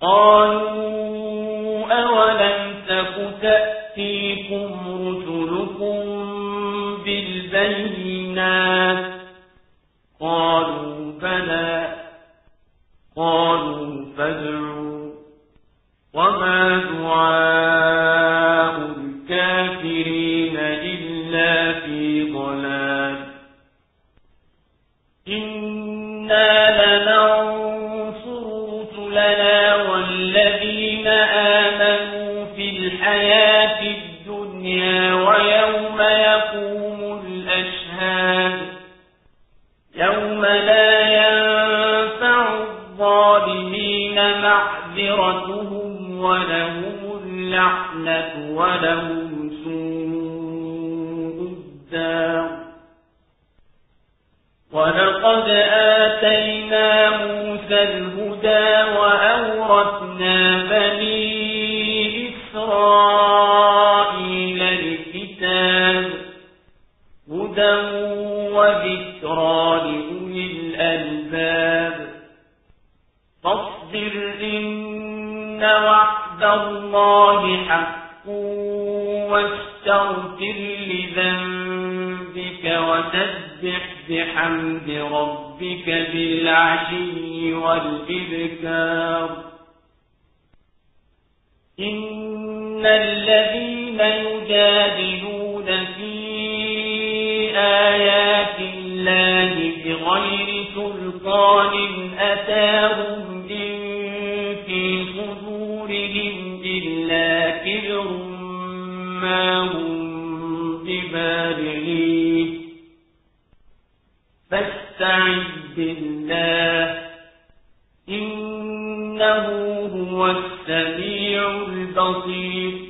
قالوا أولم تك رسلكم بالبينات قالوا قالوا فادعوا وما دعاء الكافرين إلا في ضلال إنا لننصر رسلنا الحياة الدنيا ويوم يقوم الأشهاد. يوم لا ينفع الظالمين معذرتهم ولهم اللعنة ولهم سوء الدار. ولقد آتينا موسى الهدى وأورثنا بني وذكرى لأولي الألباب. فاصبر إن وعد الله حق واستغفر لذنبك وسبح بحمد ربك بالعشي والإبكار. إن الذين يجادلون الله بغير سلطان أتاهم إن في صدورهم إلا كبر ما هم ببالغين فاستعذ بالله إنه هو السميع البصير.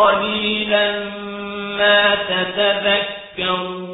قليلا ما تتذكرون